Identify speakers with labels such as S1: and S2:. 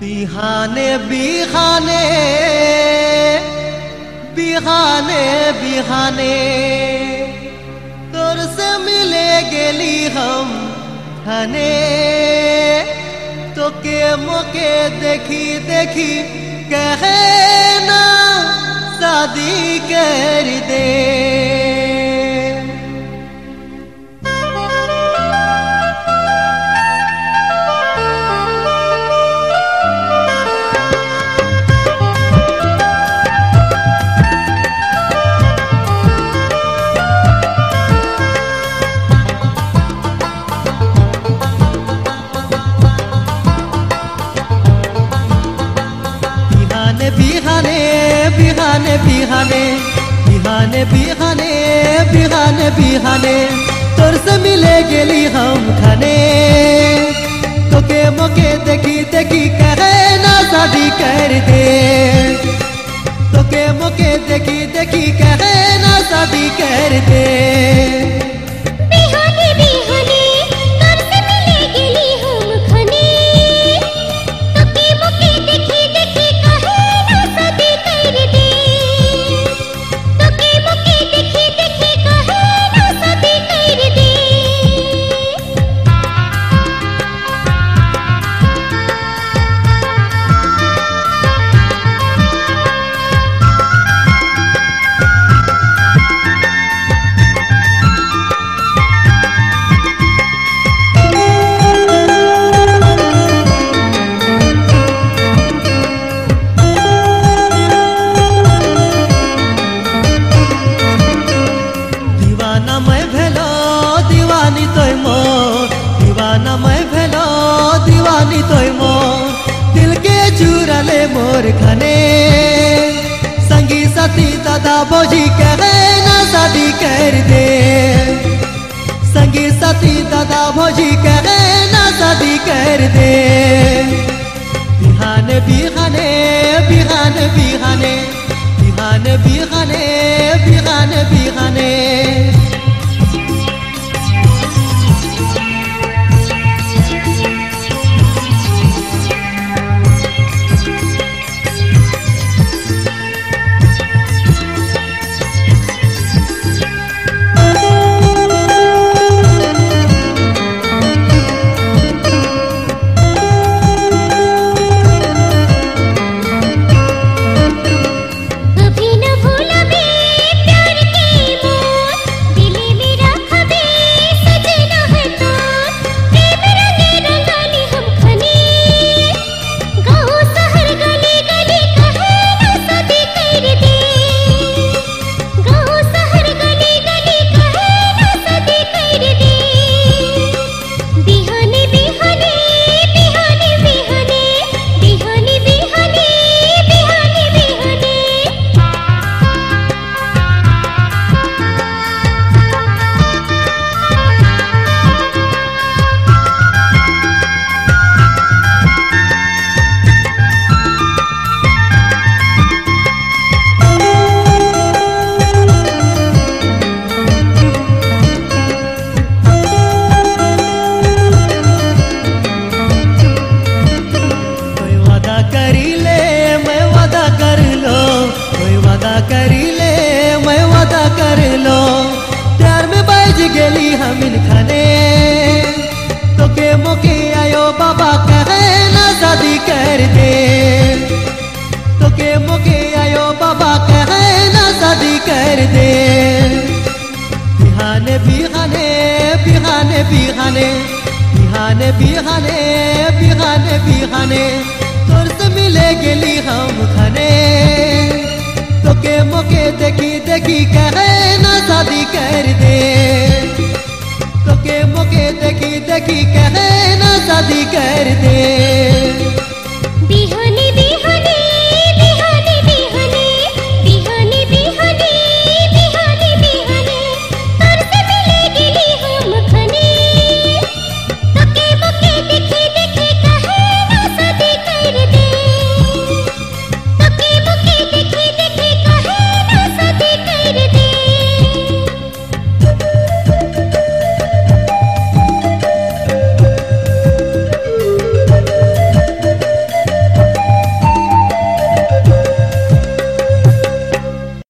S1: बिहाने बिहाने बिहाने बिहाने। तोर से मिले गेली हम हने तो के मोके देखी देखी, कहे ना, शादी कर दे बिहाने बिहाने बिहाने बिहाने बिहाने बिहाने बिहाने, तोर से मिले गेली हम खाने। तो के मोके देखी देखी कहे ना शादी कर दे।
S2: तो के मोके देखी देखी कहे ना शादी कर दे।
S1: चुराले मोर खने संगी साथी दादा बोझी कहे, ना शादी कर दे। संगी साथी दादा बोझी कहे, ना शादी कर दे। बिहाने बिहान बिहाने बिहान, बिहाने बिहाने। बिहाने बिहाने
S2: बिहाने बिहाने बिहाने बिहाने बिहाने
S1: तोर से मिले गेली हम खाने। तोके मोके देखी देखी कहे ना शादी कर दे। तोके मोके देखी देखी कहे ना शादी कर दे।